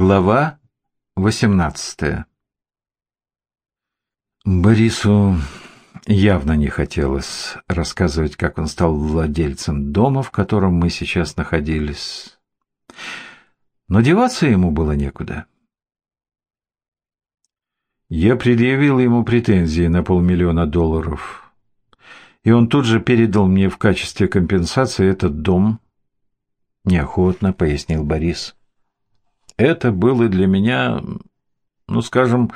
Глава 18 Борису явно не хотелось рассказывать, как он стал владельцем дома, в котором мы сейчас находились. Но деваться ему было некуда. Я предъявил ему претензии на полмиллиона долларов, и он тут же передал мне в качестве компенсации этот дом. Неохотно пояснил Борис. Это было для меня, ну, скажем,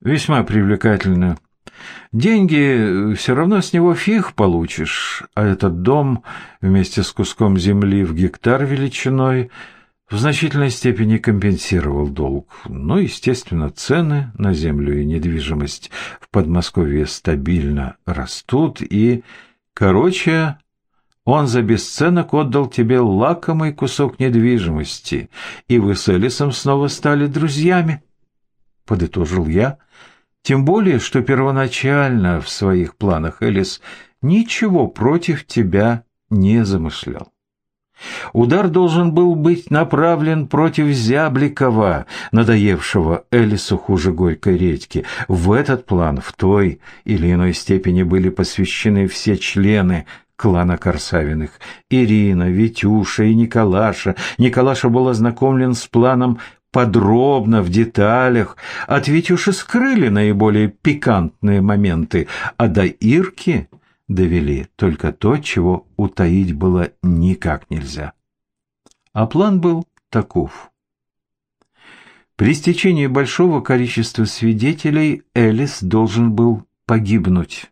весьма привлекательно. Деньги все равно с него фиг получишь, а этот дом вместе с куском земли в гектар величиной в значительной степени компенсировал долг. Но, естественно, цены на землю и недвижимость в Подмосковье стабильно растут, и, короче, он за бесценок отдал тебе лакомый кусок недвижимости, и вы с Элисом снова стали друзьями, — подытожил я. Тем более, что первоначально в своих планах Элис ничего против тебя не замышлял. Удар должен был быть направлен против Зябликова, надоевшего Элису хуже горькой редьки. В этот план в той или иной степени были посвящены все члены клана Корсавиных. Ирина, Витюша и Николаша. Николаша был ознакомлен с планом подробно, в деталях. От Витюши скрыли наиболее пикантные моменты, а до Ирки довели только то, чего утаить было никак нельзя. А план был таков. При стечении большого количества свидетелей Элис должен был погибнуть.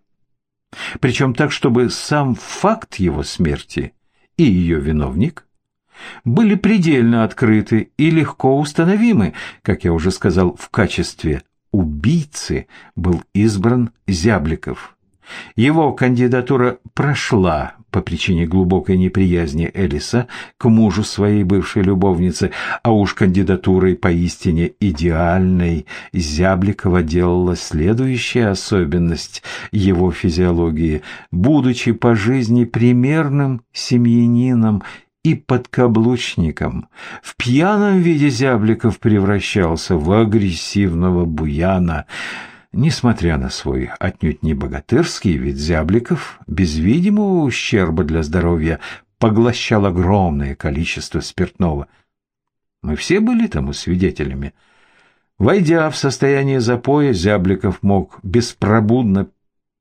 Причем так, чтобы сам факт его смерти и ее виновник были предельно открыты и легко установимы, как я уже сказал, в качестве убийцы был избран Зябликов. Его кандидатура прошла по причине глубокой неприязни Элиса к мужу своей бывшей любовницы, а уж кандидатурой поистине идеальной Зябликова делала следующая особенность его физиологии. Будучи по жизни примерным семьянином и подкаблучником. В пьяном виде Зябликов превращался в агрессивного буяна – Несмотря на свой отнюдь не богатырский вид зябликов, без видимого ущерба для здоровья поглощал огромное количество спиртного. Мы все были тому свидетелями. Войдя в состояние запоя, Зябликов мог беспробудно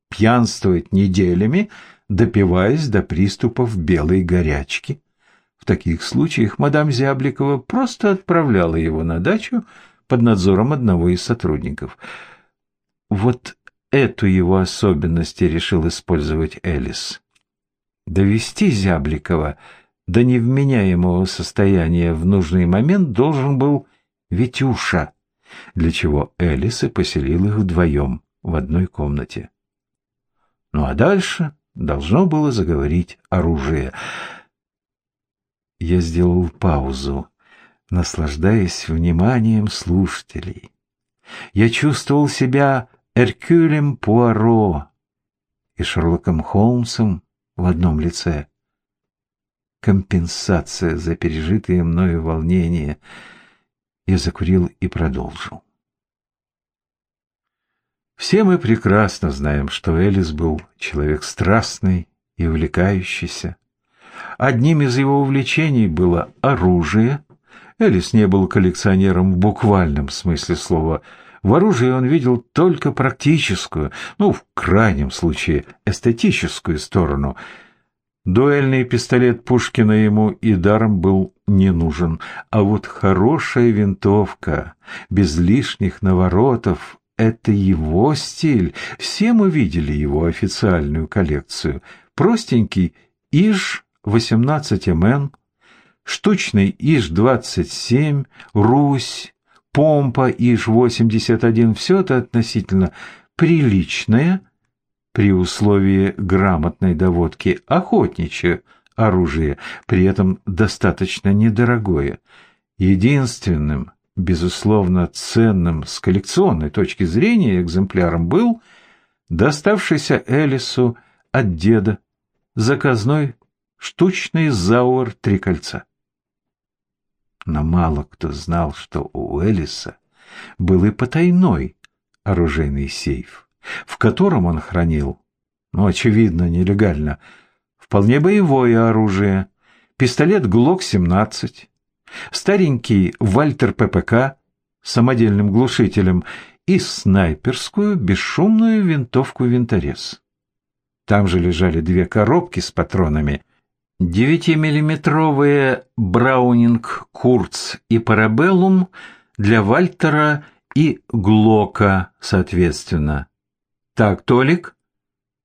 пьянствовать неделями, допиваясь до приступов белой горячки. В таких случаях мадам Зябликова просто отправляла его на дачу под надзором одного из сотрудников — вот эту его особенность и решил использовать Элис. Довести Зябликова до невменяемого состояния в нужный момент должен был Витюша, для чего Элис и поселил их вдвоем в одной комнате. Ну а дальше должно было заговорить оружие. Я сделал паузу, наслаждаясь вниманием слушателей. Я чувствовал себя Эркюлем Пуаро и Шерлоком Холмсом в одном лице. Компенсация за пережитые мною волнения. Я закурил и продолжил. Все мы прекрасно знаем, что Элис был человек страстный и увлекающийся. Одним из его увлечений было оружие. Элис не был коллекционером в буквальном смысле слова – в оружии он видел только практическую, ну, в крайнем случае, эстетическую сторону. Дуэльный пистолет Пушкина ему и даром был не нужен, а вот хорошая винтовка, без лишних наворотов, это его стиль. Все мы видели его официальную коллекцию. Простенький ИЖ-18МН, штучный ИЖ-27, Русь, помпа ИЖ-81, все это относительно приличное, при условии грамотной доводки, охотничье оружие, при этом достаточно недорогое. Единственным, безусловно, ценным с коллекционной точки зрения экземпляром был доставшийся Элису от деда заказной штучный зауэр три кольца. Но мало кто знал, что у Элиса был и потайной оружейный сейф, в котором он хранил, ну, очевидно, нелегально, вполне боевое оружие, пистолет ГЛОК-17, старенький Вальтер ППК с самодельным глушителем и снайперскую бесшумную винтовку-винторез. Там же лежали две коробки с патронами, девятимиллиметровые Браунинг Курц и Парабеллум для Вальтера и Глока, соответственно. «Так, Толик?»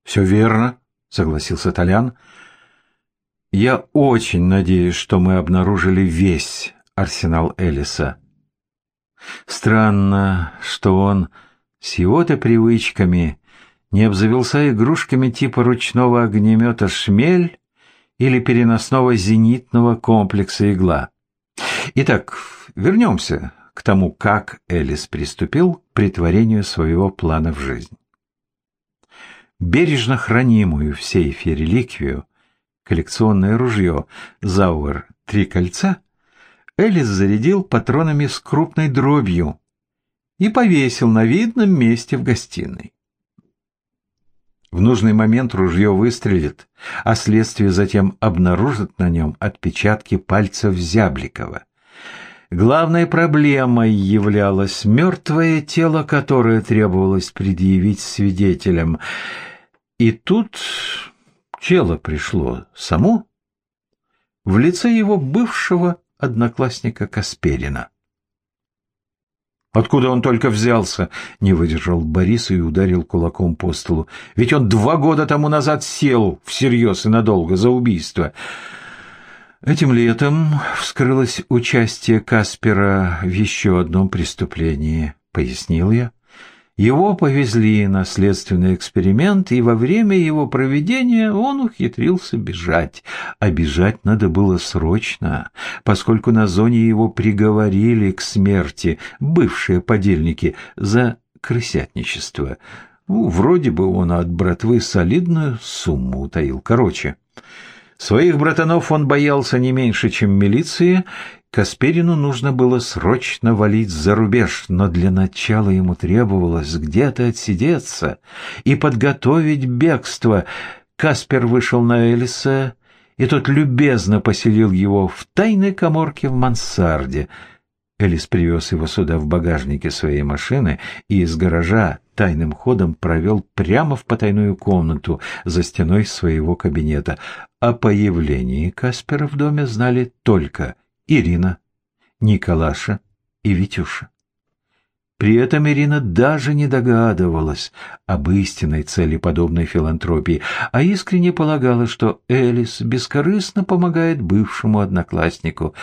«Все верно», — согласился Толян. «Я очень надеюсь, что мы обнаружили весь арсенал Элиса. Странно, что он с его-то привычками не обзавелся игрушками типа ручного огнемета «Шмель» или переносного зенитного комплекса «Игла». Итак, вернемся к тому, как Элис приступил к притворению своего плана в жизнь. Бережно хранимую в сейфе реликвию, коллекционное ружье «Зауэр Три кольца» Элис зарядил патронами с крупной дробью и повесил на видном месте в гостиной. В нужный момент ружье выстрелит, а следствие затем обнаружит на нем отпечатки пальцев Зябликова. Главной проблемой являлось мертвое тело, которое требовалось предъявить свидетелям. И тут тело пришло само в лице его бывшего одноклассника Касперина. Откуда он только взялся? Не выдержал Борис и ударил кулаком по столу. Ведь он два года тому назад сел всерьез и надолго за убийство. Этим летом вскрылось участие Каспера в еще одном преступлении, пояснил я. Его повезли на следственный эксперимент, и во время его проведения он ухитрился бежать. А бежать надо было срочно, поскольку на зоне его приговорили к смерти бывшие подельники за крысятничество. Ну, вроде бы он от братвы солидную сумму утаил. Короче... Своих братанов он боялся не меньше, чем милиции. Касперину нужно было срочно валить за рубеж, но для начала ему требовалось где-то отсидеться и подготовить бегство. Каспер вышел на Элиса, и тот любезно поселил его в тайной коморке в мансарде — Элис привез его сюда в багажнике своей машины и из гаража тайным ходом провел прямо в потайную комнату за стеной своего кабинета. О появлении Каспера в доме знали только Ирина, Николаша и Витюша. При этом Ирина даже не догадывалась об истинной цели подобной филантропии, а искренне полагала, что Элис бескорыстно помогает бывшему однокласснику.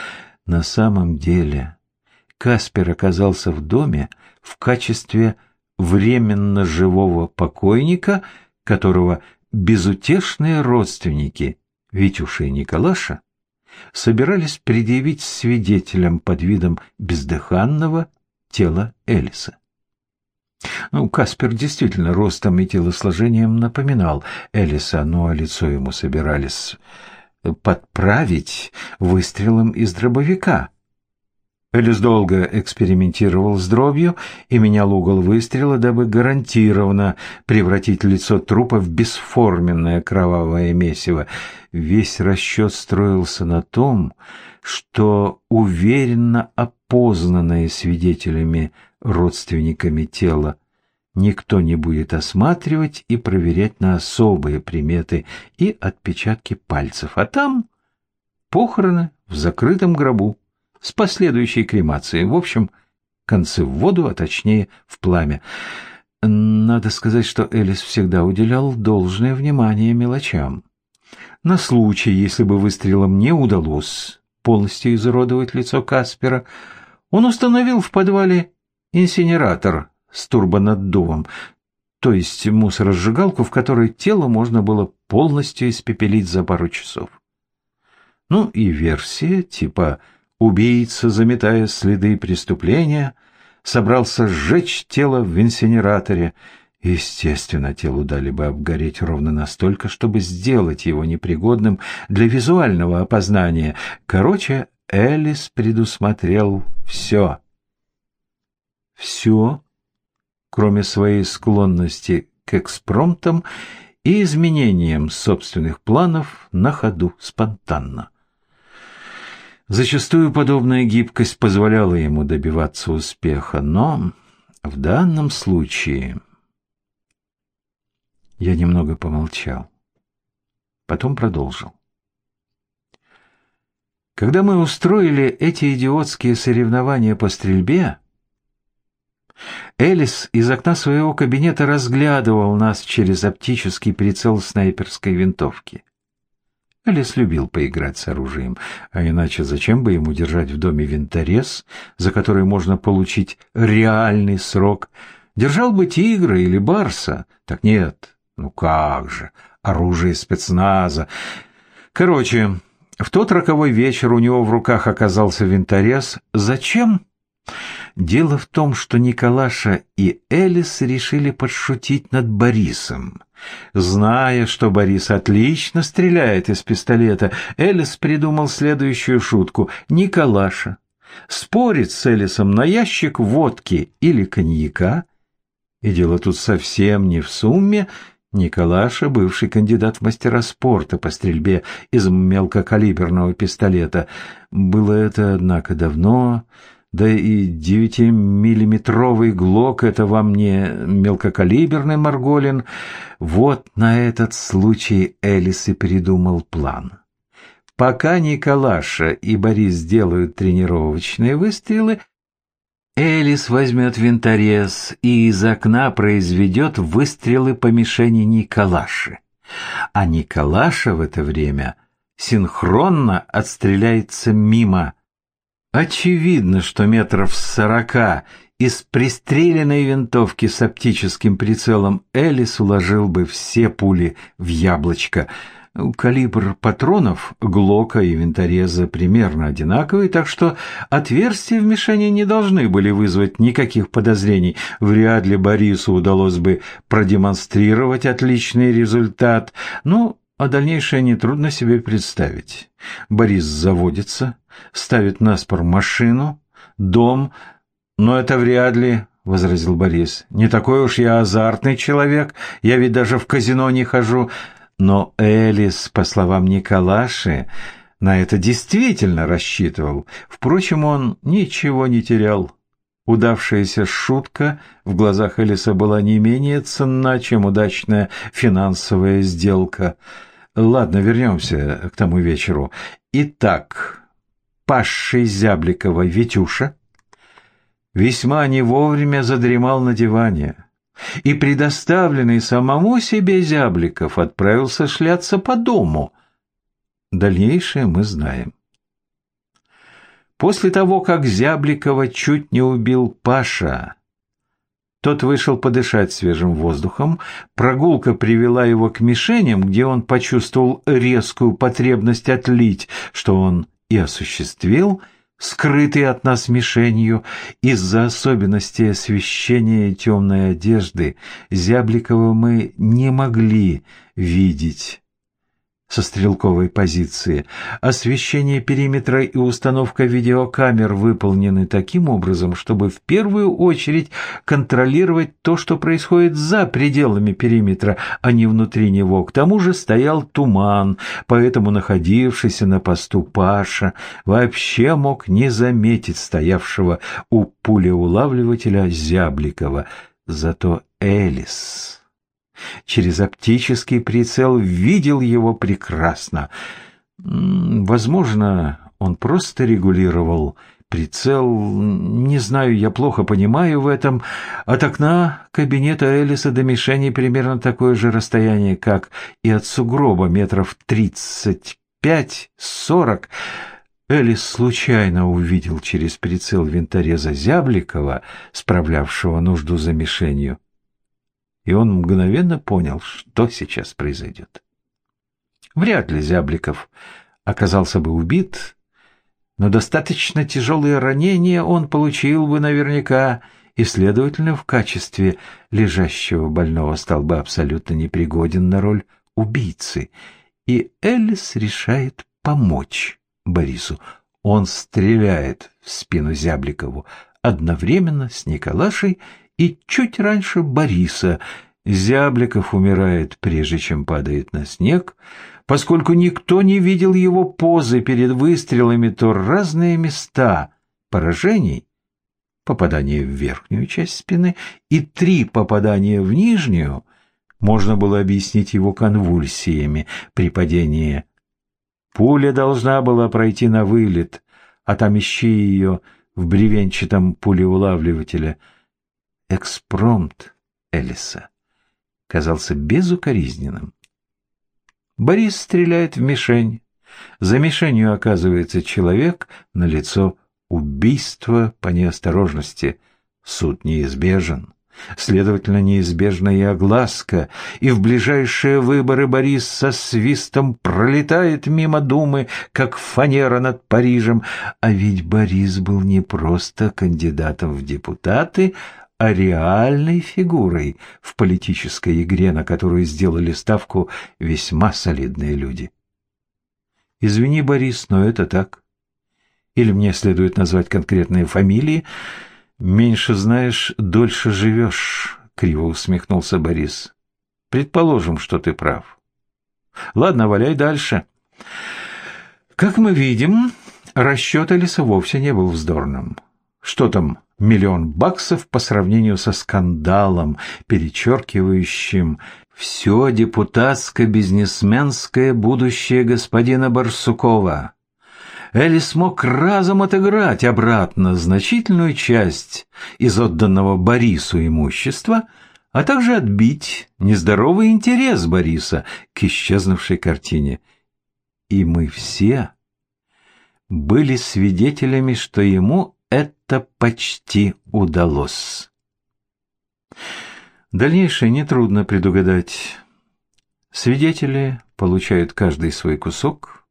На самом деле Каспер оказался в доме в качестве временно живого покойника, которого безутешные родственники Витюша и Николаша собирались предъявить свидетелям под видом бездыханного тела Элиса. Ну, Каспер действительно ростом и телосложением напоминал Элиса, но лицо ему собирались подправить выстрелом из дробовика, Элис долго экспериментировал с дробью и менял угол выстрела, дабы гарантированно превратить лицо трупа в бесформенное кровавое месиво. Весь расчет строился на том, что уверенно опознанное свидетелями родственниками тела никто не будет осматривать и проверять на особые приметы и отпечатки пальцев, а там похороны в закрытом гробу с последующей кремацией. В общем, концы в воду, а точнее в пламя. Надо сказать, что Элис всегда уделял должное внимание мелочам. На случай, если бы выстрелом не удалось полностью изуродовать лицо Каспера, он установил в подвале инсинератор с турбонаддувом, то есть мусоросжигалку, в которой тело можно было полностью испепелить за пару часов. Ну и версия типа Убийца, заметая следы преступления, собрался сжечь тело в инсинераторе. Естественно, телу дали бы обгореть ровно настолько, чтобы сделать его непригодным для визуального опознания. Короче, Элис предусмотрел все. Все, кроме своей склонности к экспромтам и изменениям собственных планов на ходу спонтанно. Зачастую подобная гибкость позволяла ему добиваться успеха, но в данном случае я немного помолчал, потом продолжил. Когда мы устроили эти идиотские соревнования по стрельбе, Элис из окна своего кабинета разглядывал нас через оптический прицел снайперской винтовки. Элис любил поиграть с оружием, а иначе зачем бы ему держать в доме винторез, за который можно получить реальный срок? Держал бы тигра или барса. Так нет, ну как же, оружие спецназа. Короче, в тот роковой вечер у него в руках оказался винторез. Зачем? Дело в том, что Николаша и Элис решили подшутить над Борисом. Зная, что Борис отлично стреляет из пистолета, Элис придумал следующую шутку. Николаша спорит с Элисом на ящик водки или коньяка. И дело тут совсем не в сумме, Николаша, бывший кандидат в мастера спорта по стрельбе из мелкокалиберного пистолета. Было это, однако, давно, да и девятимиллиметровый глок — это вам не мелкокалиберный Марголин. Вот на этот случай Элис и придумал план. Пока Николаша и Борис делают тренировочные выстрелы, Элис возьмет винторез и из окна произведет выстрелы по мишени Николаши. А Николаша в это время синхронно отстреляется мимо. Очевидно, что метров сорока из пристреленной винтовки с оптическим прицелом Элис уложил бы все пули в яблочко — Калибр патронов Глока и винтореза примерно одинаковый, так что отверстия в мишени не должны были вызвать никаких подозрений. Вряд ли Борису удалось бы продемонстрировать отличный результат. Ну, а дальнейшее нетрудно себе представить. Борис заводится, ставит на спор машину, дом, но это вряд ли, — возразил Борис. «Не такой уж я азартный человек, я ведь даже в казино не хожу. Но Элис, по словам Николаши, на это действительно рассчитывал. Впрочем, он ничего не терял. Удавшаяся шутка в глазах Элиса была не менее ценна, чем удачная финансовая сделка. Ладно, вернемся к тому вечеру. Итак, пасший Зябликова Витюша весьма не вовремя задремал на диване и предоставленный самому себе Зябликов отправился шляться по дому. Дальнейшее мы знаем. После того, как Зябликова чуть не убил Паша, тот вышел подышать свежим воздухом, прогулка привела его к мишеням, где он почувствовал резкую потребность отлить, что он и осуществил – скрытый от нас мишенью. Из-за особенностей освещения темной одежды, Зябликова мы не могли видеть со стрелковой позиции. Освещение периметра и установка видеокамер выполнены таким образом, чтобы в первую очередь контролировать то, что происходит за пределами периметра, а не внутри него. К тому же стоял туман, поэтому находившийся на посту Паша вообще мог не заметить стоявшего у пулеулавливателя Зябликова. Зато Элис через оптический прицел видел его прекрасно. Возможно, он просто регулировал прицел, не знаю, я плохо понимаю в этом. От окна кабинета Элиса до мишени примерно такое же расстояние, как и от сугроба, метров тридцать пять-сорок. Элис случайно увидел через прицел винтореза Зябликова, справлявшего нужду за мишенью и он мгновенно понял, что сейчас произойдет. Вряд ли Зябликов оказался бы убит, но достаточно тяжелые ранения он получил бы наверняка, и, следовательно, в качестве лежащего больного стал бы абсолютно непригоден на роль убийцы. И Элис решает помочь Борису. Он стреляет в спину Зябликову одновременно с Николашей и чуть раньше Бориса. Зябликов умирает, прежде чем падает на снег, поскольку никто не видел его позы перед выстрелами, то разные места поражений, попадание в верхнюю часть спины и три попадания в нижнюю, можно было объяснить его конвульсиями при падении. Пуля должна была пройти на вылет, а там ее в бревенчатом пулеулавливателе. Экспромт Элиса казался безукоризненным. Борис стреляет в мишень. За мишенью оказывается человек, на лицо убийство по неосторожности. Суд неизбежен. Следовательно, неизбежна и огласка, и в ближайшие выборы Борис со свистом пролетает мимо Думы, как фанера над Парижем. А ведь Борис был не просто кандидатом в депутаты, а реальной фигурой в политической игре, на которую сделали ставку весьма солидные люди. Извини, Борис, но это так. Или мне следует назвать конкретные фамилии. Меньше знаешь, дольше живешь, — криво усмехнулся Борис. Предположим, что ты прав. Ладно, валяй дальше. Как мы видим, расчет Алиса вовсе не был вздорным. Что там, миллион баксов по сравнению со скандалом, перечеркивающим все депутатско-бизнесменское будущее господина Барсукова. Элли смог разом отыграть обратно значительную часть из отданного Борису имущества, а также отбить нездоровый интерес Бориса к исчезнувшей картине. И мы все были свидетелями, что ему это почти удалось. Дальнейшее нетрудно предугадать. Свидетели получают каждый свой кусок –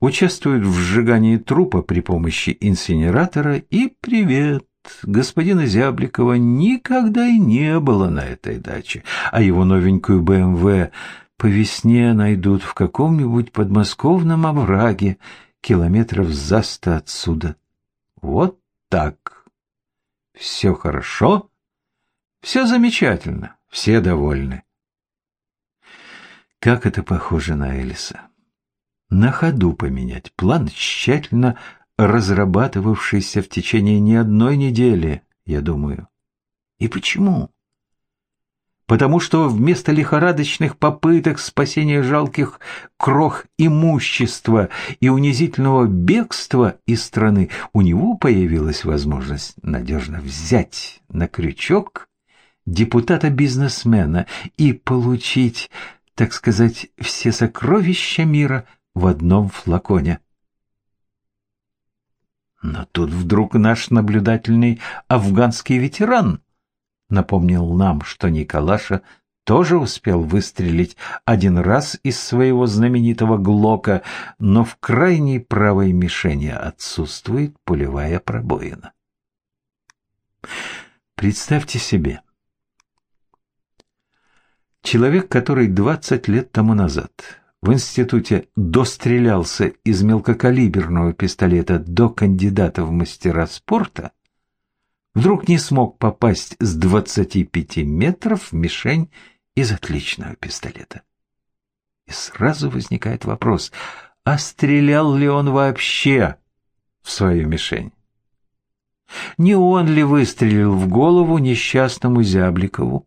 участвуют в сжигании трупа при помощи инсинератора и привет. Господина Зябликова никогда и не было на этой даче, а его новенькую БМВ по весне найдут в каком-нибудь подмосковном овраге километров за сто отсюда. Вот так. Все хорошо, все замечательно, все довольны. Как это похоже на Элиса на ходу поменять план, тщательно разрабатывавшийся в течение не одной недели, я думаю. И почему? Потому что вместо лихорадочных попыток спасения жалких крох имущества и унизительного бегства из страны у него появилась возможность надежно взять на крючок депутата-бизнесмена и получить, так сказать, все сокровища мира – в одном флаконе. Но тут вдруг наш наблюдательный афганский ветеран напомнил нам, что Николаша тоже успел выстрелить один раз из своего знаменитого Глока, но в крайней правой мишени отсутствует пулевая пробоина. Представьте себе, человек, который двадцать лет тому назад в институте дострелялся из мелкокалиберного пистолета до кандидата в мастера спорта, вдруг не смог попасть с 25 метров в мишень из отличного пистолета. И сразу возникает вопрос, а стрелял ли он вообще в свою мишень? Не он ли выстрелил в голову несчастному Зябликову?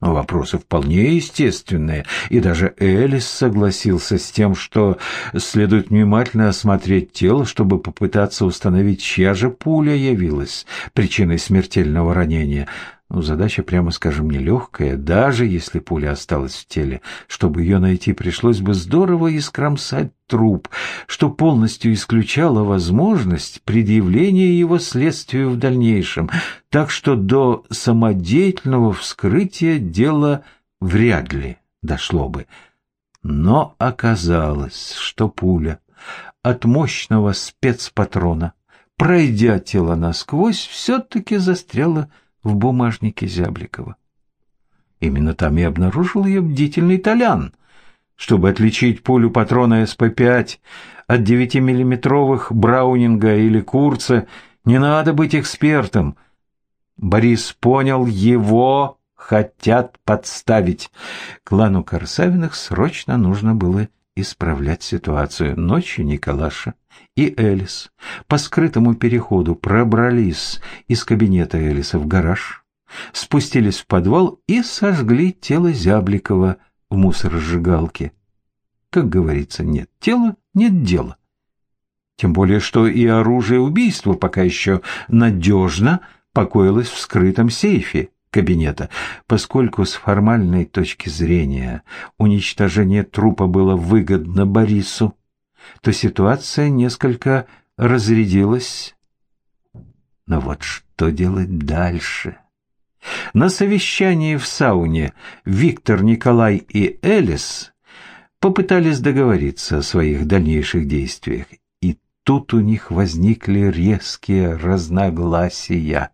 Вопросы вполне естественные, и даже Элис согласился с тем, что следует внимательно осмотреть тело, чтобы попытаться установить, чья же пуля явилась причиной смертельного ранения – ну, задача, прямо скажем, нелегкая, даже если пуля осталась в теле. Чтобы ее найти, пришлось бы здорово искромсать труп, что полностью исключало возможность предъявления его следствию в дальнейшем, так что до самодеятельного вскрытия дело вряд ли дошло бы. Но оказалось, что пуля от мощного спецпатрона, пройдя тело насквозь, все-таки застряла в бумажнике Зябликова. Именно там и обнаружил ее бдительный Толян, Чтобы отличить пулю патрона СП-5 от 9-миллиметровых Браунинга или Курца, не надо быть экспертом. Борис понял, его хотят подставить. Клану Корсавиных срочно нужно было исправлять ситуацию. Ночью Николаша и Элис по скрытому переходу пробрались из кабинета Элиса в гараж, спустились в подвал и сожгли тело Зябликова в мусоросжигалке. Как говорится, нет тела, нет дела. Тем более, что и оружие убийства пока еще надежно покоилось в скрытом сейфе кабинета, поскольку с формальной точки зрения уничтожение трупа было выгодно Борису, то ситуация несколько разрядилась. Но вот что делать дальше? На совещании в сауне Виктор, Николай и Элис попытались договориться о своих дальнейших действиях, и тут у них возникли резкие разногласия.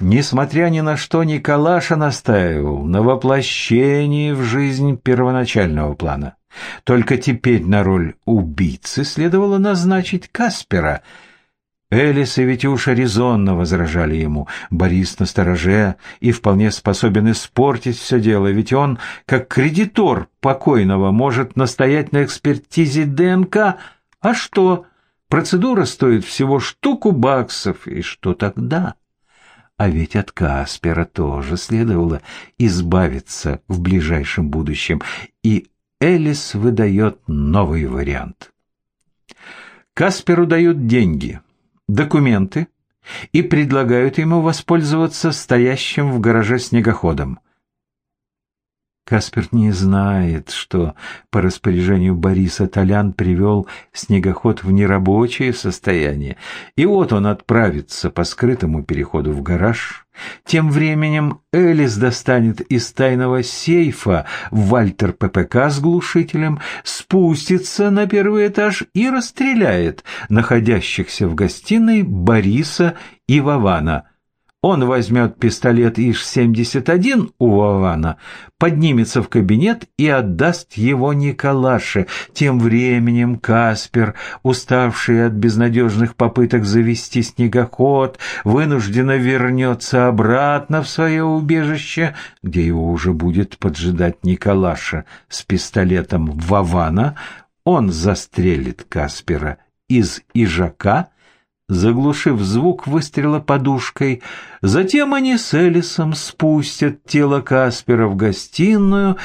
Несмотря ни на что, Николаша настаивал на воплощении в жизнь первоначального плана. Только теперь на роль убийцы следовало назначить Каспера. Элис и Витюша резонно возражали ему. Борис на стороже и вполне способен испортить все дело, ведь он, как кредитор покойного, может настоять на экспертизе ДНК. А что? Процедура стоит всего штуку баксов, и что тогда? А ведь от Каспера тоже следовало избавиться в ближайшем будущем, и Элис выдает новый вариант. Касперу дают деньги, документы и предлагают ему воспользоваться стоящим в гараже снегоходом – Каспер не знает, что по распоряжению Бориса Толян привел снегоход в нерабочее состояние, и вот он отправится по скрытому переходу в гараж. Тем временем Элис достанет из тайного сейфа Вальтер ППК с глушителем, спустится на первый этаж и расстреляет находящихся в гостиной Бориса и Вована – он возьмет пистолет ИШ-71 у Вована, поднимется в кабинет и отдаст его Николаше. Тем временем Каспер, уставший от безнадежных попыток завести снегоход, вынужденно вернется обратно в свое убежище, где его уже будет поджидать Николаша с пистолетом Вована. Он застрелит Каспера из Ижака, заглушив звук выстрела подушкой. Затем они с Элисом спустят тело Каспера в гостиную.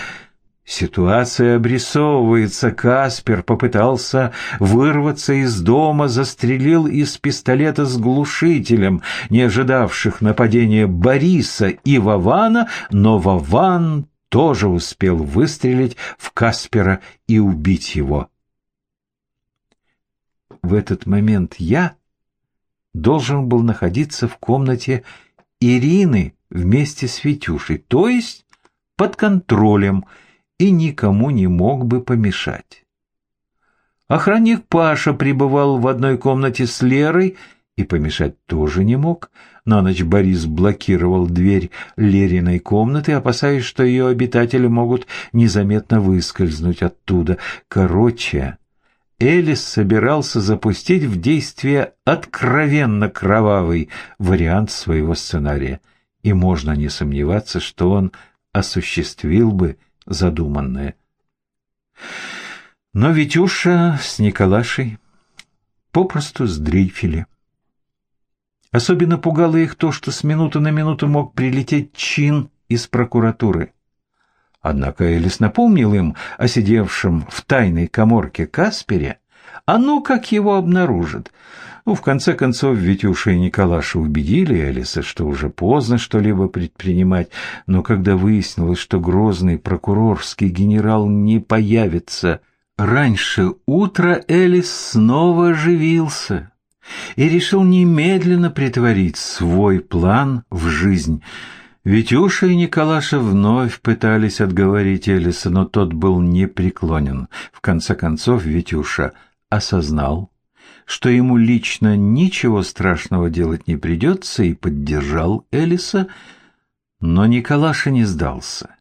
Ситуация обрисовывается. Каспер попытался вырваться из дома, застрелил из пистолета с глушителем, не ожидавших нападения Бориса и Вована, но Вован тоже успел выстрелить в Каспера и убить его. В этот момент я должен был находиться в комнате Ирины вместе с Витюшей, то есть под контролем, и никому не мог бы помешать. Охранник Паша пребывал в одной комнате с Лерой и помешать тоже не мог. На ночь Борис блокировал дверь Лериной комнаты, опасаясь, что ее обитатели могут незаметно выскользнуть оттуда. Короче, Элис собирался запустить в действие откровенно кровавый вариант своего сценария, и можно не сомневаться, что он осуществил бы задуманное. Но Витюша с Николашей попросту сдрейфили. Особенно пугало их то, что с минуты на минуту мог прилететь чин из прокуратуры. Однако Элис напомнил им о сидевшем в тайной коморке Каспере, а ну как его обнаружат. Ну, в конце концов, Витюша и Николаша убедили Элиса, что уже поздно что-либо предпринимать, но когда выяснилось, что грозный прокурорский генерал не появится раньше утра, Элис снова оживился и решил немедленно притворить свой план в жизнь – Витюша и Николаша вновь пытались отговорить Элиса, но тот был непреклонен. В конце концов Витюша осознал, что ему лично ничего страшного делать не придется, и поддержал Элиса, но Николаша не сдался.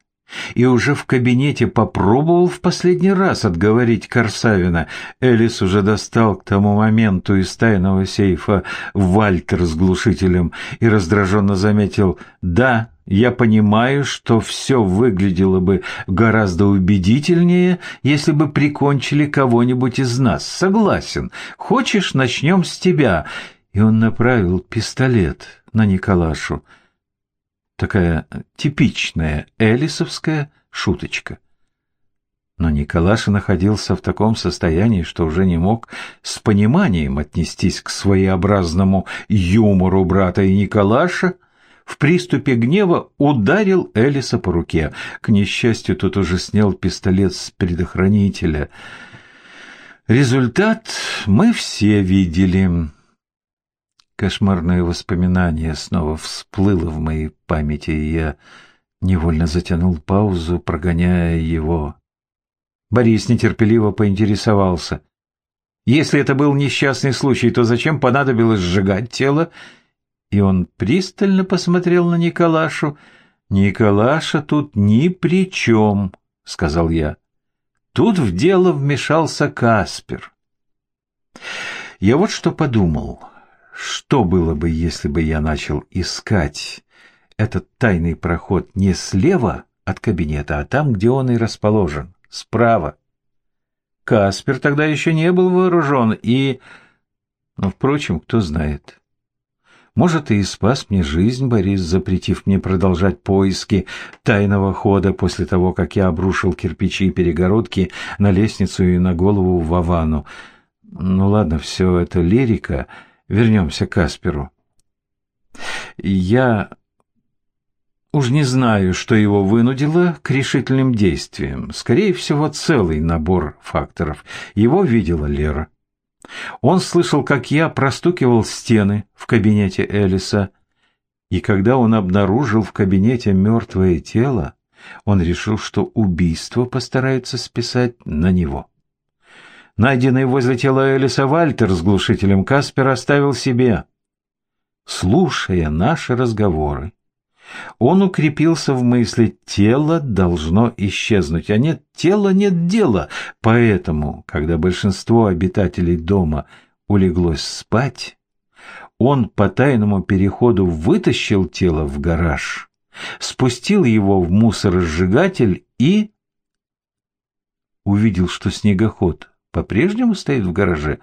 и уже в кабинете попробовал в последний раз отговорить Корсавина. Элис уже достал к тому моменту из тайного сейфа Вальтер с глушителем и раздраженно заметил «Да, я понимаю, что все выглядело бы гораздо убедительнее, если бы прикончили кого-нибудь из нас. Согласен. Хочешь, начнем с тебя?» И он направил пистолет на Николашу такая типичная элисовская шуточка. Но Николаша находился в таком состоянии, что уже не мог с пониманием отнестись к своеобразному юмору брата, и Николаша в приступе гнева ударил Элиса по руке. К несчастью, тот уже снял пистолет с предохранителя. Результат мы все видели. Кошмарное воспоминание снова всплыло в моей памяти, и я невольно затянул паузу, прогоняя его. Борис нетерпеливо поинтересовался. «Если это был несчастный случай, то зачем понадобилось сжигать тело?» И он пристально посмотрел на Николашу. «Николаша тут ни при чем», — сказал я. Тут в дело вмешался Каспер. Я вот что подумал. Что было бы, если бы я начал искать этот тайный проход не слева от кабинета, а там, где он и расположен, справа? Каспер тогда еще не был вооружен и... Но, впрочем, кто знает. Может, и спас мне жизнь Борис, запретив мне продолжать поиски тайного хода после того, как я обрушил кирпичи и перегородки на лестницу и на голову Вовану. Ну ладно, все это лирика, Вернемся к Касперу. Я уж не знаю, что его вынудило к решительным действиям. Скорее всего, целый набор факторов. Его видела Лера. Он слышал, как я простукивал стены в кабинете Элиса, и когда он обнаружил в кабинете мертвое тело, он решил, что убийство постараются списать на него. Найденный возле тела Элиса Вальтер с глушителем Каспер оставил себе. Слушая наши разговоры, он укрепился в мысли «тело должно исчезнуть», а нет тела нет дела. Поэтому, когда большинство обитателей дома улеглось спать, он по тайному переходу вытащил тело в гараж, спустил его в мусоросжигатель и увидел, что снегоход по-прежнему стоит в гараже,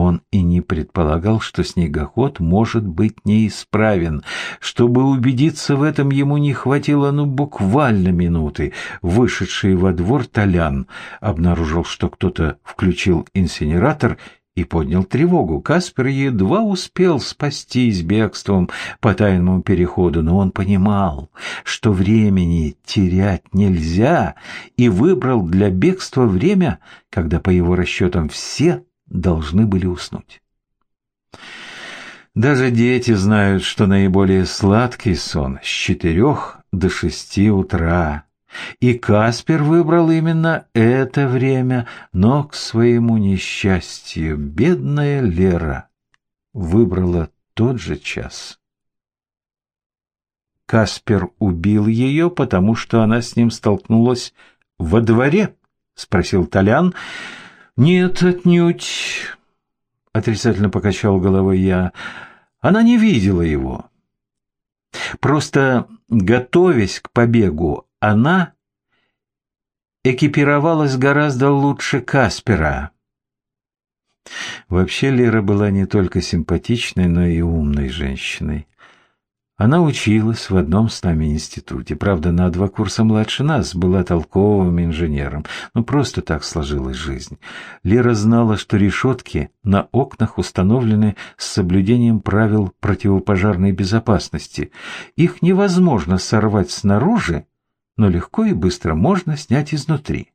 он и не предполагал, что снегоход может быть неисправен. Чтобы убедиться в этом, ему не хватило ну буквально минуты. Вышедший во двор Толян обнаружил, что кто-то включил инсинератор и поднял тревогу. Каспер едва успел спастись бегством по тайному переходу, но он понимал, что времени терять нельзя, и выбрал для бегства время, когда, по его расчетам, все должны были уснуть. Даже дети знают, что наиболее сладкий сон с четырех до шести утра, и Каспер выбрал именно это время, но к своему несчастью бедная Лера выбрала тот же час. Каспер убил ее, потому что она с ним столкнулась во дворе, спросил Толян. Нет, отнюдь, отрицательно покачал головой я. Она не видела его. Просто, готовясь к побегу, она экипировалась гораздо лучше Каспера. Вообще Лера была не только симпатичной, но и умной женщиной. Она училась в одном с нами институте, правда, на два курса младше нас, была толковым инженером, но просто так сложилась жизнь. Лера знала, что решетки на окнах установлены с соблюдением правил противопожарной безопасности. Их невозможно сорвать снаружи, но легко и быстро можно снять изнутри.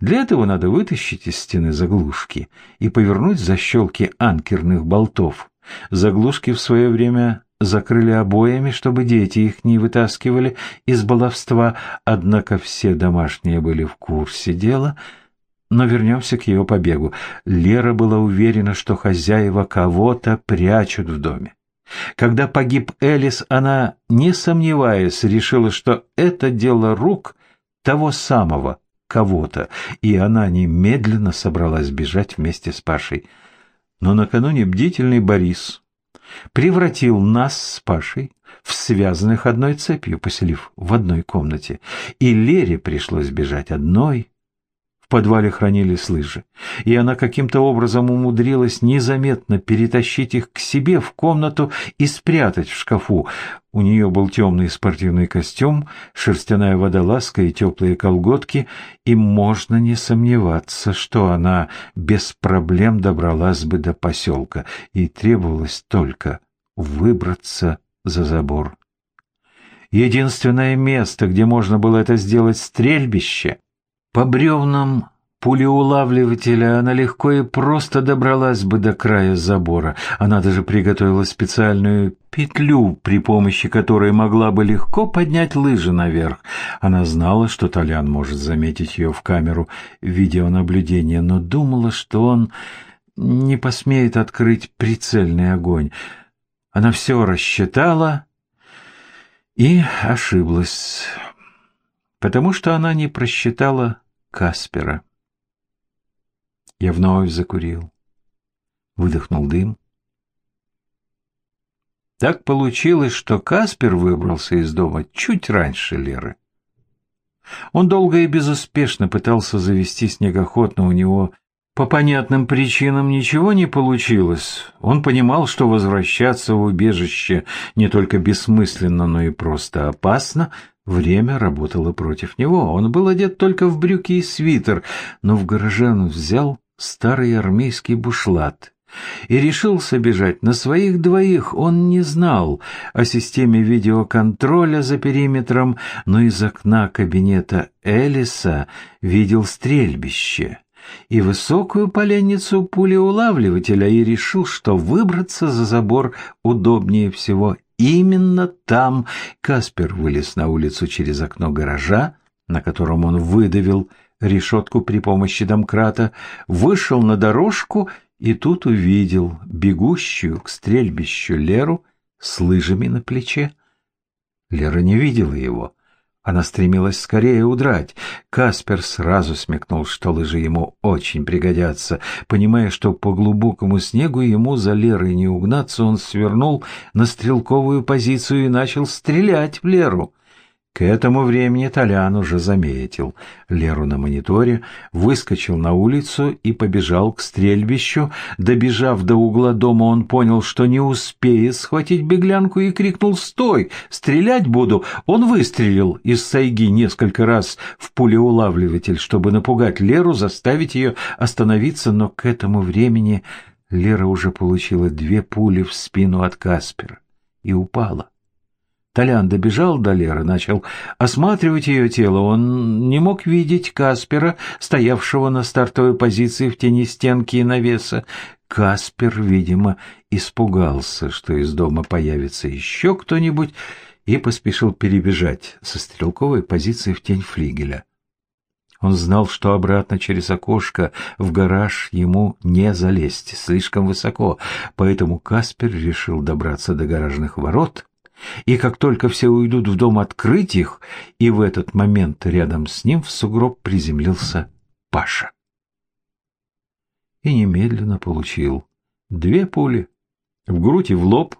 Для этого надо вытащить из стены заглушки и повернуть защелки анкерных болтов. Заглушки в свое время закрыли обоями, чтобы дети их не вытаскивали из баловства, однако все домашние были в курсе дела. Но вернемся к ее побегу. Лера была уверена, что хозяева кого-то прячут в доме. Когда погиб Элис, она, не сомневаясь, решила, что это дело рук того самого кого-то, и она немедленно собралась бежать вместе с Пашей. Но накануне бдительный Борис превратил нас с Пашей в связанных одной цепью, поселив в одной комнате, и Лере пришлось бежать одной, в подвале хранились лыжи, и она каким-то образом умудрилась незаметно перетащить их к себе в комнату и спрятать в шкафу. У нее был темный спортивный костюм, шерстяная водолазка и теплые колготки, и можно не сомневаться, что она без проблем добралась бы до поселка, и требовалось только выбраться за забор. Единственное место, где можно было это сделать, стрельбище — по бревнам пулеулавливателя она легко и просто добралась бы до края забора. Она даже приготовила специальную петлю, при помощи которой могла бы легко поднять лыжи наверх. Она знала, что Толян может заметить ее в камеру видеонаблюдения, но думала, что он не посмеет открыть прицельный огонь. Она все рассчитала и ошиблась потому что она не просчитала Каспера. Я вновь закурил, выдохнул дым. Так получилось, что Каспер выбрался из дома чуть раньше Леры. Он долго и безуспешно пытался завести снегоход, но у него по понятным причинам ничего не получилось. Он понимал, что возвращаться в убежище не только бессмысленно, но и просто опасно, Время работало против него. Он был одет только в брюки и свитер, но в гараже он взял старый армейский бушлат и решился бежать на своих двоих. Он не знал о системе видеоконтроля за периметром, но из окна кабинета Элиса видел стрельбище и высокую поленницу пулеулавливателя и решил, что выбраться за забор удобнее всего Именно там Каспер вылез на улицу через окно гаража, на котором он выдавил решетку при помощи домкрата, вышел на дорожку и тут увидел бегущую к стрельбищу Леру с лыжами на плече. Лера не видела его. Она стремилась скорее удрать. Каспер сразу смекнул, что лыжи ему очень пригодятся. Понимая, что по глубокому снегу ему за Лерой не угнаться, он свернул на стрелковую позицию и начал стрелять в Леру. К этому времени Толян уже заметил Леру на мониторе, выскочил на улицу и побежал к стрельбищу. Добежав до угла дома, он понял, что не успеет схватить беглянку и крикнул «Стой! Стрелять буду!» Он выстрелил из сайги несколько раз в пулеулавливатель, чтобы напугать Леру, заставить ее остановиться, но к этому времени Лера уже получила две пули в спину от Каспера и упала. Толян добежал до Леры, начал осматривать ее тело. Он не мог видеть Каспера, стоявшего на стартовой позиции в тени стенки и навеса. Каспер, видимо, испугался, что из дома появится еще кто-нибудь, и поспешил перебежать со стрелковой позиции в тень флигеля. Он знал, что обратно через окошко в гараж ему не залезть, слишком высоко, поэтому Каспер решил добраться до гаражных ворот и как только все уйдут в дом, открыть их, и в этот момент рядом с ним в сугроб приземлился Паша. И немедленно получил две пули в грудь и в лоб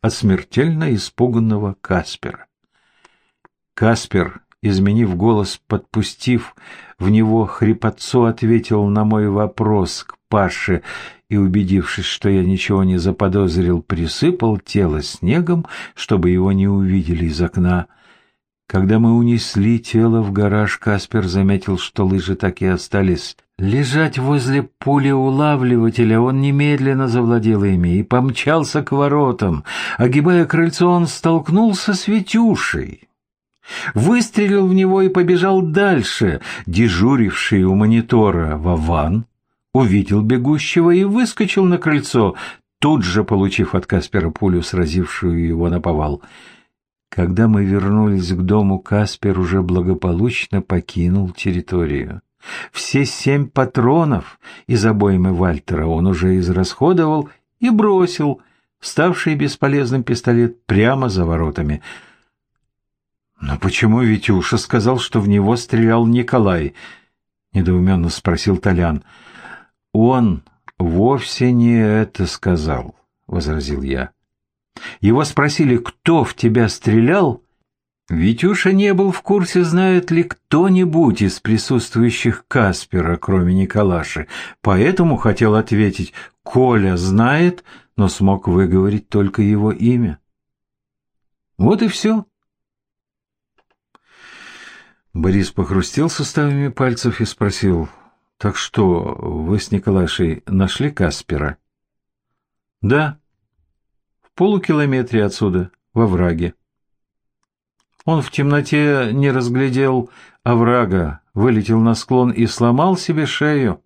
от смертельно испуганного Каспера. Каспер, изменив голос, подпустив в него хрипотцу, ответил на мой вопрос к Паше и, убедившись, что я ничего не заподозрил, присыпал тело снегом, чтобы его не увидели из окна. Когда мы унесли тело в гараж, Каспер заметил, что лыжи так и остались лежать возле пулеулавливателя. Он немедленно завладел ими и помчался к воротам. Огибая крыльцо, он столкнулся с Витюшей. Выстрелил в него и побежал дальше. Дежуривший у монитора Вован увидел бегущего и выскочил на крыльцо, тут же получив от Каспера пулю, сразившую его на повал. Когда мы вернулись к дому, Каспер уже благополучно покинул территорию. Все семь патронов из обоймы Вальтера он уже израсходовал и бросил ставший бесполезным пистолет прямо за воротами. «Но почему Витюша сказал, что в него стрелял Николай?» — недоуменно спросил Толян. «Он вовсе не это сказал», — возразил я. «Его спросили, кто в тебя стрелял?» Витюша не был в курсе, знает ли кто-нибудь из присутствующих Каспера, кроме Николаши, поэтому хотел ответить «Коля знает», но смог выговорить только его имя. Вот и все. Борис похрустел суставами пальцев и спросил, «Так что, вы с Николашей нашли Каспера?» «Да, в полукилометре отсюда, во враге». Он в темноте не разглядел оврага, вылетел на склон и сломал себе шею.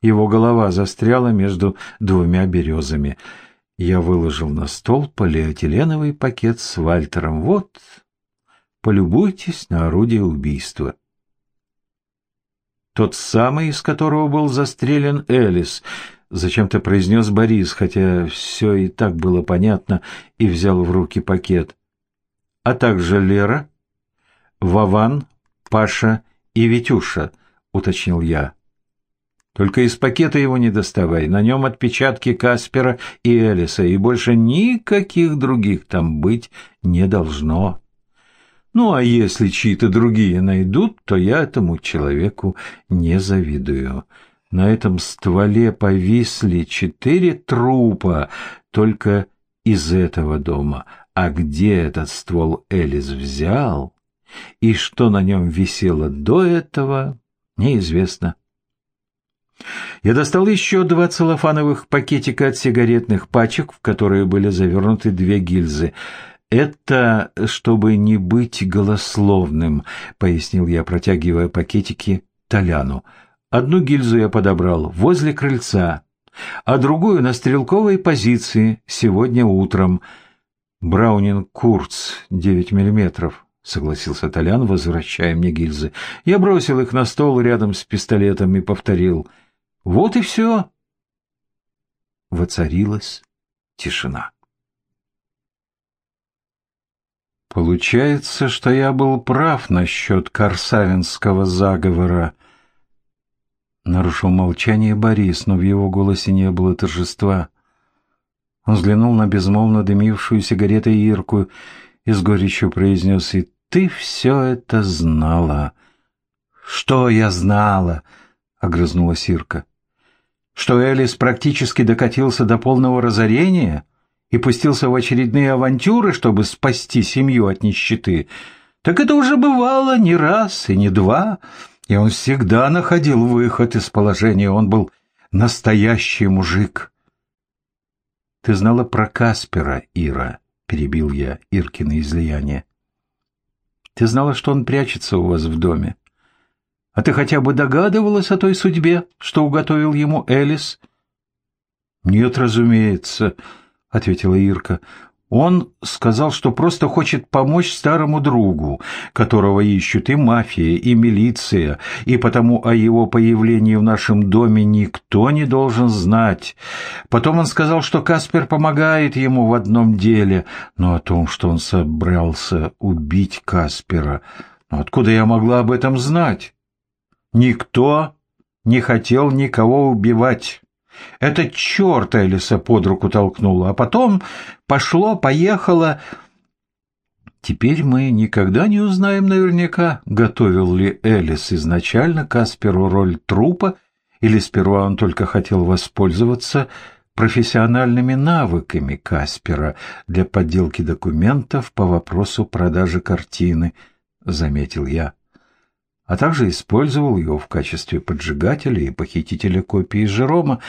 Его голова застряла между двумя березами. Я выложил на стол полиэтиленовый пакет с Вальтером. Вот, полюбуйтесь на орудие убийства. Тот самый, из которого был застрелен Элис, зачем-то произнес Борис, хотя все и так было понятно, и взял в руки пакет. А также Лера, Вован, Паша и Витюша, уточнил я. Только из пакета его не доставай. На нем отпечатки Каспера и Элиса, и больше никаких других там быть не должно. Ну, а если чьи-то другие найдут, то я этому человеку не завидую. На этом стволе повисли четыре трупа, только из этого дома. А где этот ствол Элис взял и что на нем висело до этого, неизвестно. Я достал еще два целлофановых пакетика от сигаретных пачек, в которые были завернуты две гильзы. «Это чтобы не быть голословным», — пояснил я, протягивая пакетики Толяну. «Одну гильзу я подобрал возле крыльца, а другую на стрелковой позиции сегодня утром. Браунинг Курц, 9 миллиметров». — согласился Толян, возвращая мне гильзы. Я бросил их на стол рядом с пистолетом и повторил — вот и все. Воцарилась тишина. Получается, что я был прав насчет Корсавинского заговора. Нарушил молчание Борис, но в его голосе не было торжества. Он взглянул на безмолвно дымившую сигаретой Ирку и с горечью произнес, «И ты все это знала». «Что я знала?» — огрызнулась Ирка что Элис практически докатился до полного разорения и пустился в очередные авантюры, чтобы спасти семью от нищеты, так это уже бывало не раз и не два, и он всегда находил выход из положения, он был настоящий мужик. «Ты знала про Каспера, Ира», — перебил я Иркины излияние. «Ты знала, что он прячется у вас в доме?» А ты хотя бы догадывалась о той судьбе, что уготовил ему Элис? Нет, разумеется, ответила Ирка. Он сказал, что просто хочет помочь старому другу, которого ищут и мафия, и милиция, и потому о его появлении в нашем доме никто не должен знать. Потом он сказал, что Каспер помогает ему в одном деле, но о том, что он собрался убить Каспера, откуда я могла об этом знать? Никто не хотел никого убивать. Это черт Элиса под руку толкнула, а потом пошло-поехало. Теперь мы никогда не узнаем наверняка, готовил ли Элис изначально Касперу роль трупа, или сперва он только хотел воспользоваться профессиональными навыками Каспера для подделки документов по вопросу продажи картины, заметил я а также использовал его в качестве поджигателя и похитителя копии Жерома.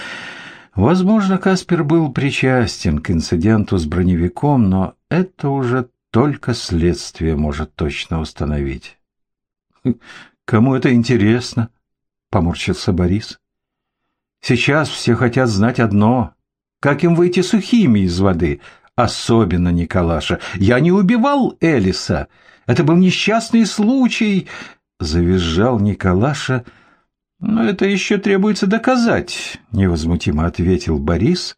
Возможно, Каспер был причастен к инциденту с броневиком, но это уже только следствие может точно установить. «Кому это интересно?» — поморщился Борис. «Сейчас все хотят знать одно — как им выйти сухими из воды, особенно Николаша. Я не убивал Элиса. Это был несчастный случай завизжал Николаша. «Но это еще требуется доказать», — невозмутимо ответил Борис.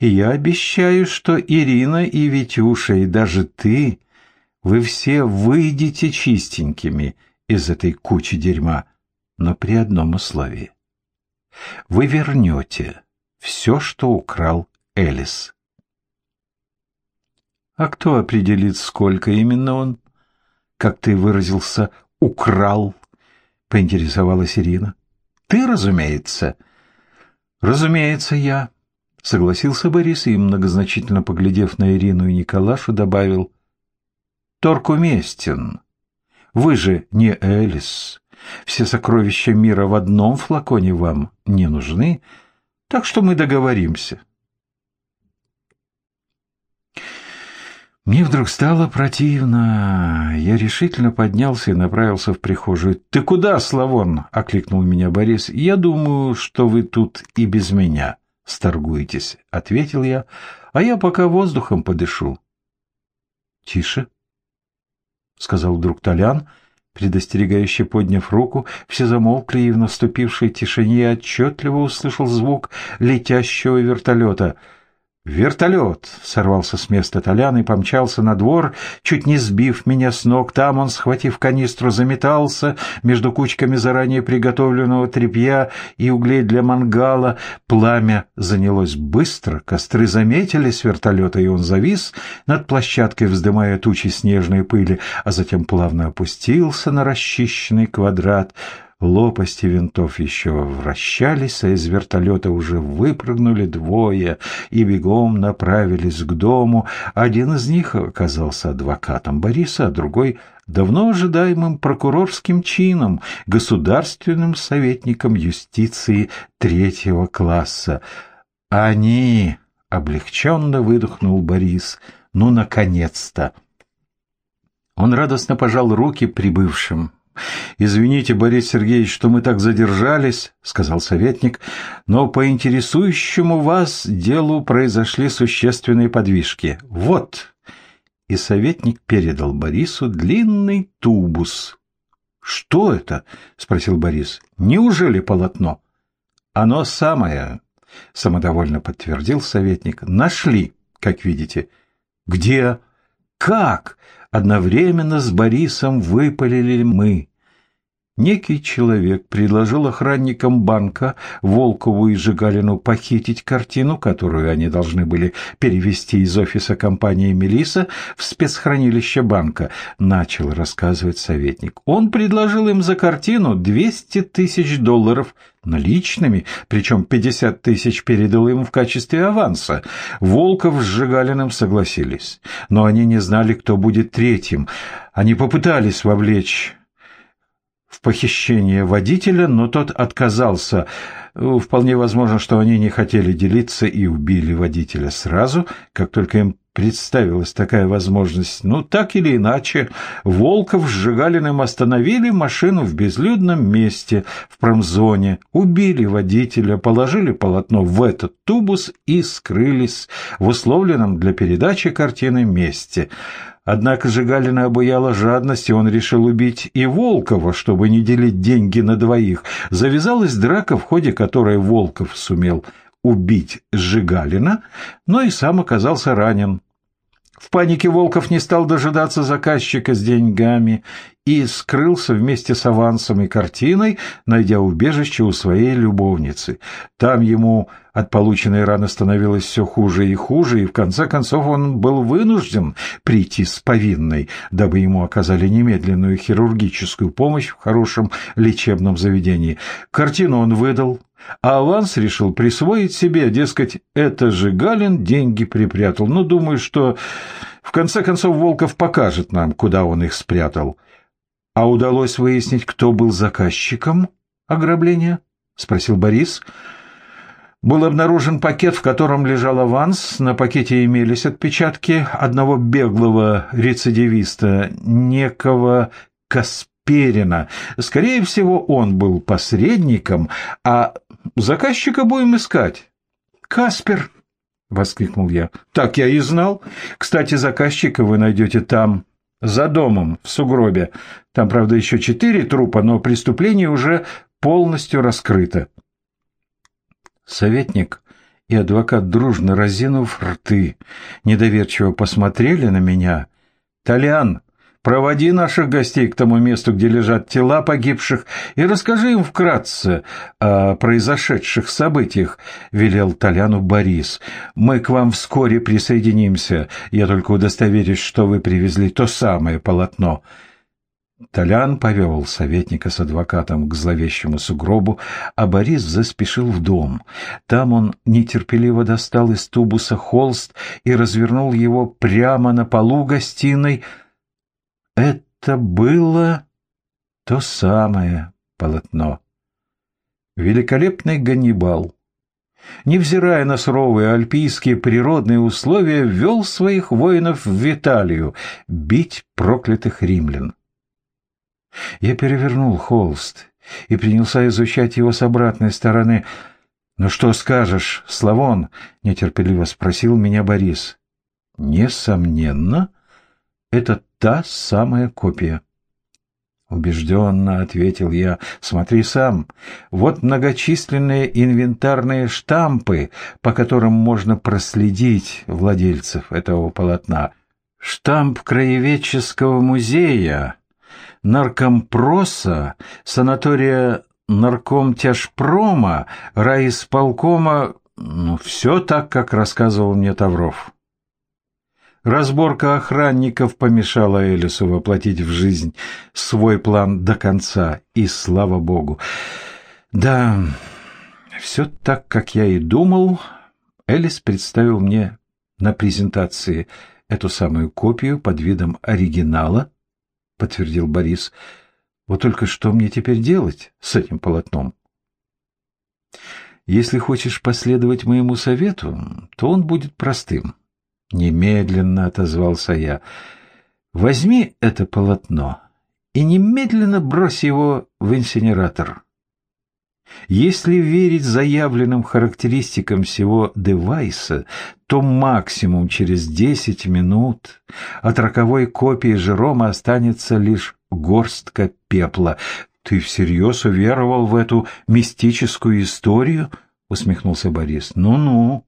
«И я обещаю, что Ирина и Витюша, и даже ты вы все выйдете чистенькими из этой кучи дерьма, но при одном условии. Вы вернете все, что украл Элис. А кто определит, сколько именно он, как ты выразился, украл? Поинтересовалась Ирина. Ты, разумеется. Разумеется, я. Согласился Борис и, многозначительно поглядев на Ирину и Николашу, добавил. Торг уместен. Вы же не Элис. Все сокровища мира в одном флаконе вам не нужны, так что мы договоримся. Мне вдруг стало противно. Я решительно поднялся и направился в прихожую. «Ты куда, Славон?» — окликнул меня Борис. «Я думаю, что вы тут и без меня сторгуетесь», — ответил я. «А я пока воздухом подышу». «Тише», — сказал вдруг Толян, предостерегающе подняв руку. Все замолкли, и в наступившей тишине отчетливо услышал звук летящего вертолета — «Вертолет!» — сорвался с места Толян и помчался на двор, чуть не сбив меня с ног. Там он, схватив канистру, заметался между кучками заранее приготовленного тряпья и углей для мангала. Пламя занялось быстро, костры заметили с вертолета, и он завис над площадкой, вздымая тучи снежной пыли, а затем плавно опустился на расчищенный квадрат — Лопасти винтов еще вращались, а из вертолета уже выпрыгнули двое и бегом направились к дому. Один из них оказался адвокатом Бориса, а другой — давно ожидаемым прокурорским чином, государственным советником юстиции третьего класса. «Они!» — облегченно выдохнул Борис. «Ну, наконец-то!» Он радостно пожал руки прибывшим. «Извините, Борис Сергеевич, что мы так задержались», — сказал советник, «но по интересующему вас делу произошли существенные подвижки. Вот». И советник передал Борису длинный тубус. «Что это?» — спросил Борис. «Неужели полотно?» «Оно самое», — самодовольно подтвердил советник. «Нашли, как видите». «Где?» «Как?» Одновременно с Борисом выпалили мы. Некий человек предложил охранникам банка Волкову и Жигалину похитить картину, которую они должны были перевести из офиса компании «Мелиса» в спецхранилище банка, начал рассказывать советник. Он предложил им за картину 200 тысяч долларов наличными, причем 50 тысяч передал им в качестве аванса. Волков с Жигалиным согласились, но они не знали, кто будет третьим. Они попытались вовлечь в похищение водителя, но тот отказался. Вполне возможно, что они не хотели делиться и убили водителя сразу, как только им представилась такая возможность. Ну, так или иначе, Волков с Жигалиным остановили машину в безлюдном месте в промзоне, убили водителя, положили полотно в этот тубус и скрылись в условленном для передачи картины месте. Однако Жигалина обуяла жадность, и он решил убить и Волкова, чтобы не делить деньги на двоих. Завязалась драка, в ходе которой Волков сумел убить Жигалина, но и сам оказался ранен. В панике Волков не стал дожидаться заказчика с деньгами и скрылся вместе с авансом и картиной, найдя убежище у своей любовницы. Там ему от полученной раны становилось все хуже и хуже, и в конце концов он был вынужден прийти с повинной, дабы ему оказали немедленную хирургическую помощь в хорошем лечебном заведении. Картину он выдал, а аванс решил присвоить себе, дескать, это же Галин деньги припрятал. Но ну, думаю, что в конце концов Волков покажет нам, куда он их спрятал. А удалось выяснить, кто был заказчиком ограбления? Спросил Борис. Был обнаружен пакет, в котором лежал аванс. На пакете имелись отпечатки одного беглого рецидивиста, некого Касперина. Скорее всего, он был посредником, а заказчика будем искать. Каспер, — воскликнул я. «Так я и знал. Кстати, заказчика вы найдете там, за домом, в сугробе. Там, правда, еще четыре трупа, но преступление уже полностью раскрыто». Советник и адвокат, дружно разинув рты, недоверчиво посмотрели на меня. «Толян, Проводи наших гостей к тому месту, где лежат тела погибших, и расскажи им вкратце о произошедших событиях», — велел Толяну Борис. «Мы к вам вскоре присоединимся. Я только удостоверюсь, что вы привезли то самое полотно». Толян повел советника с адвокатом к зловещему сугробу, а Борис заспешил в дом. Там он нетерпеливо достал из тубуса холст и развернул его прямо на полу гостиной. Это было то самое полотно. Великолепный Ганнибал, невзирая на суровые альпийские природные условия, вел своих воинов в Виталию бить проклятых римлян. Я перевернул холст и принялся изучать его с обратной стороны. «Ну что скажешь, Славон?» — нетерпеливо спросил меня Борис. «Несомненно, это та самая копия». Убежденно ответил я. «Смотри сам. Вот многочисленные инвентарные штампы, по которым можно проследить владельцев этого полотна. Штамп краеведческого музея наркомпроса, санатория наркомтяжпрома, райисполкома, ну, все так, как рассказывал мне Тавров. Разборка охранников помешала Элису воплотить в жизнь свой план до конца, и слава богу. Да, все так, как я и думал, Элис представил мне на презентации эту самую копию под видом оригинала, — подтвердил Борис. «Вот только что мне теперь делать с этим полотном?» «Если хочешь последовать моему совету, то он будет простым». Немедленно отозвался я. «Возьми это полотно и немедленно брось его в инсинератор». Если верить заявленным характеристикам всего девайса, то максимум через 10 минут от роковой копии Жерома останется лишь горстка пепла. «Ты всерьез уверовал в эту мистическую историю?» — усмехнулся Борис. «Ну-ну».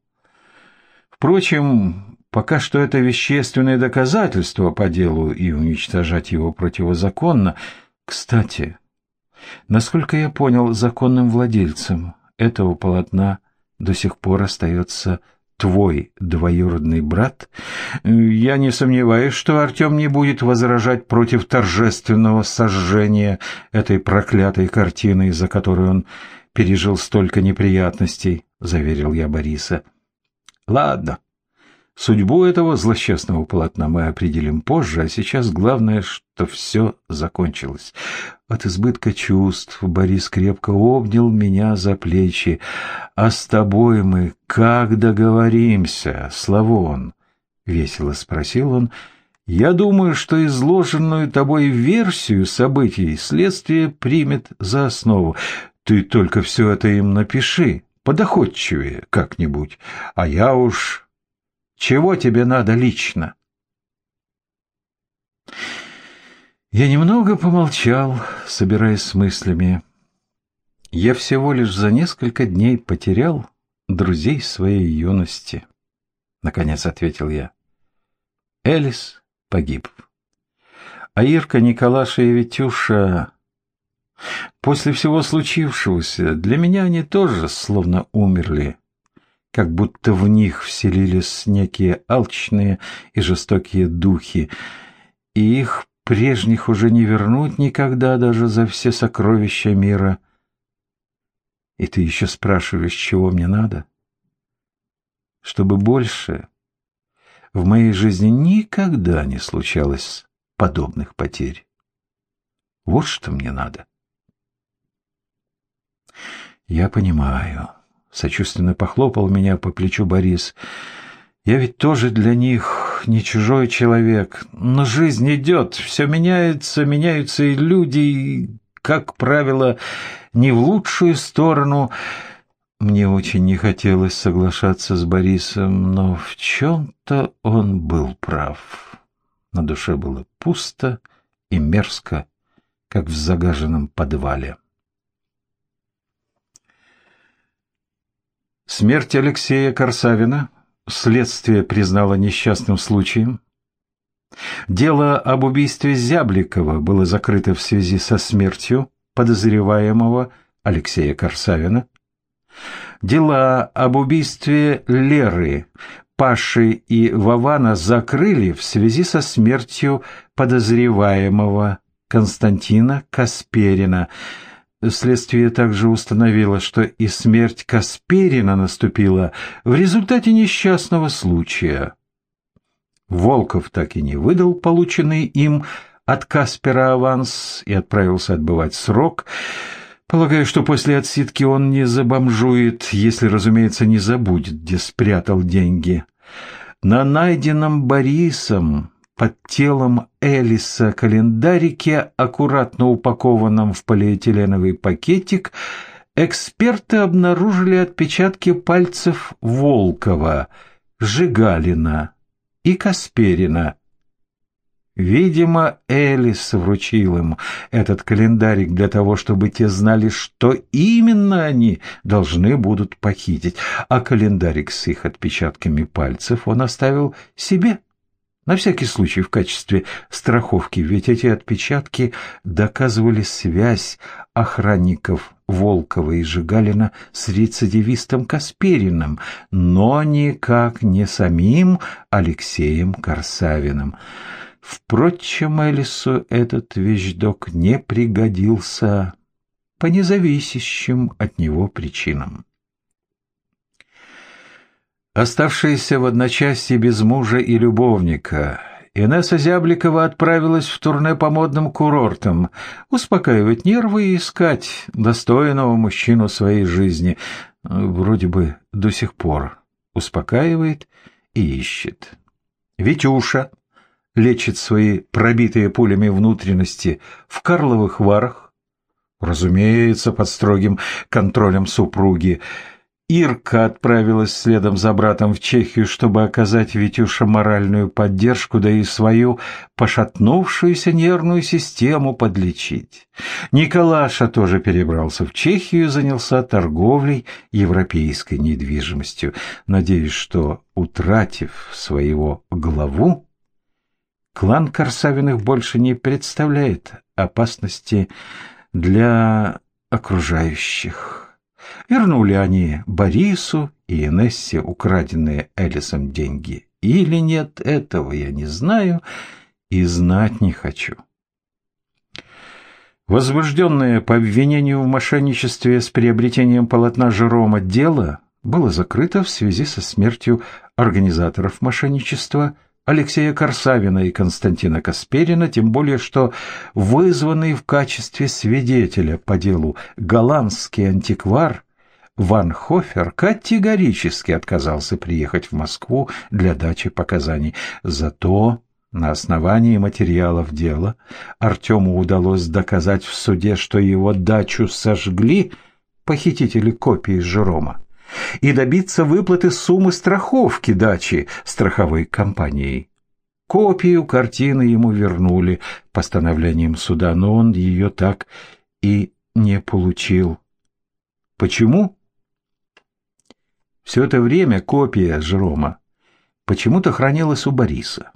Впрочем, пока что это вещественное доказательство по делу, и уничтожать его противозаконно. Кстати, Насколько я понял, законным владельцем этого полотна до сих пор остается твой двоюродный брат. Я не сомневаюсь, что Артем не будет возражать против торжественного сожжения этой проклятой картины, из-за которой он пережил столько неприятностей, — заверил я Бориса. — Ладно, Судьбу этого злосчастного полотна мы определим позже, а сейчас главное, что все закончилось. От избытка чувств Борис крепко обнял меня за плечи. «А с тобой мы как договоримся, Славон?» — весело спросил он. «Я думаю, что изложенную тобой версию событий следствие примет за основу. Ты только все это им напиши, подоходчивее как-нибудь, а я уж чего тебе надо лично?» Я немного помолчал, собираясь с мыслями. Я всего лишь за несколько дней потерял друзей своей юности. Наконец ответил я. Элис погиб. А Ирка, Николаша и Витюша... После всего случившегося для меня они тоже словно умерли как будто в них вселились некие алчные и жестокие духи, и их прежних уже не вернуть никогда даже за все сокровища мира. И ты еще спрашиваешь, чего мне надо? Чтобы больше в моей жизни никогда не случалось подобных потерь. Вот что мне надо. Я понимаю. Сочувственно похлопал меня по плечу Борис. Я ведь тоже для них не чужой человек. Но жизнь идет, все меняется, меняются и люди, и, как правило, не в лучшую сторону. Мне очень не хотелось соглашаться с Борисом, но в чем-то он был прав. На душе было пусто и мерзко, как в загаженном подвале. Смерть Алексея Корсавина следствие признало несчастным случаем. Дело об убийстве Зябликова было закрыто в связи со смертью подозреваемого Алексея Корсавина. Дела об убийстве Леры, Паши и Вована закрыли в связи со смертью подозреваемого Константина Касперина. Следствие также установило, что и смерть Касперина наступила в результате несчастного случая. Волков так и не выдал полученный им от Каспера аванс и отправился отбывать срок. Полагаю, что после отсидки он не забомжует, если, разумеется, не забудет, где спрятал деньги. На найденном Борисом под телом Элиса календарике, аккуратно упакованном в полиэтиленовый пакетик, эксперты обнаружили отпечатки пальцев Волкова, Жигалина и Касперина. Видимо, Элис вручил им этот календарик для того, чтобы те знали, что именно они должны будут похитить, а календарик с их отпечатками пальцев он оставил себе. На всякий случай в качестве страховки, ведь эти отпечатки доказывали связь охранников Волкова и Жигалина с рецидивистом Каспериным, но никак не самим Алексеем Корсавиным. Впрочем, Элису этот вещдок не пригодился по независящим от него причинам. Оставшаяся в одночасье без мужа и любовника, Инесса Зябликова отправилась в турне по модным курортам, успокаивать нервы и искать достойного мужчину своей жизни. Вроде бы до сих пор успокаивает и ищет. Витюша лечит свои пробитые пулями внутренности в Карловых Варах, разумеется, под строгим контролем супруги, Ирка отправилась следом за братом в Чехию, чтобы оказать Витюше моральную поддержку, да и свою пошатнувшуюся нервную систему подлечить. Николаша тоже перебрался в Чехию и занялся торговлей европейской недвижимостью. Надеюсь, что, утратив своего главу, клан Корсавиных больше не представляет опасности для окружающих. Вернули они Борису и Инессе украденные Элисом деньги или нет, этого я не знаю и знать не хочу. Возбужденное по обвинению в мошенничестве с приобретением полотна Жерома дело было закрыто в связи со смертью организаторов мошенничества Алексея Корсавина и Константина Касперина, тем более что вызванный в качестве свидетеля по делу голландский антиквар Ван Хофер категорически отказался приехать в Москву для дачи показаний. Зато на основании материалов дела Артему удалось доказать в суде, что его дачу сожгли похитители копии Жерома и добиться выплаты суммы страховки дачи страховой компанией. Копию картины ему вернули постановлением суда, но он ее так и не получил. Почему? Все это время копия Жерома почему-то хранилась у Бориса.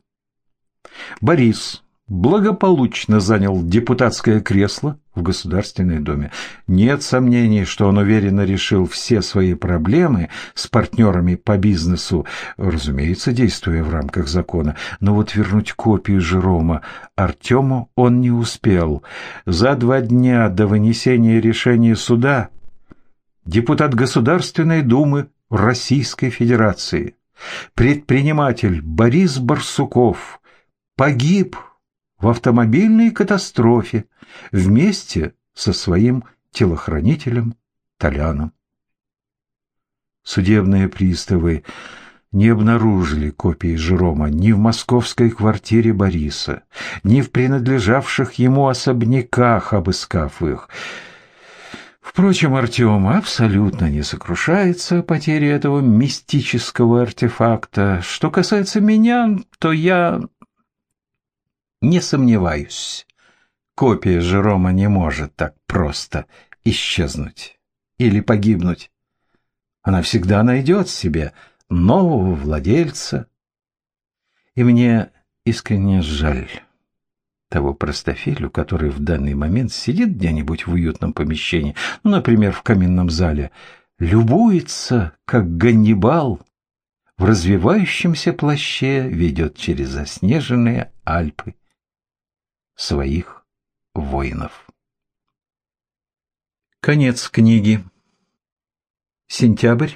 Борис благополучно занял депутатское кресло в Государственной Думе. Нет сомнений, что он уверенно решил все свои проблемы с партнерами по бизнесу, разумеется, действуя в рамках закона. Но вот вернуть копию Жерома Артему он не успел. За два дня до вынесения решения суда депутат Государственной Думы Российской Федерации, предприниматель Борис Барсуков погиб в автомобильной катастрофе вместе со своим телохранителем Толяном. Судебные приставы не обнаружили копии Жерома ни в московской квартире Бориса, ни в принадлежавших ему особняках, обыскав их. Впрочем, Артем абсолютно не сокрушается о потере этого мистического артефакта. Что касается меня, то я не сомневаюсь. Копия Жерома не может так просто исчезнуть или погибнуть. Она всегда найдет себе нового владельца. И мне искренне жаль того простофилю, который в данный момент сидит где-нибудь в уютном помещении, ну, например, в каминном зале, любуется, как Ганнибал в развивающемся плаще ведет через заснеженные Альпы своих воинов. Конец книги. Сентябрь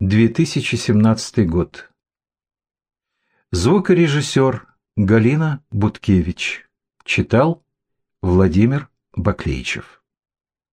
2017 год. Звукорежиссер Галина Буткевич. Читал Владимир Баклейчев.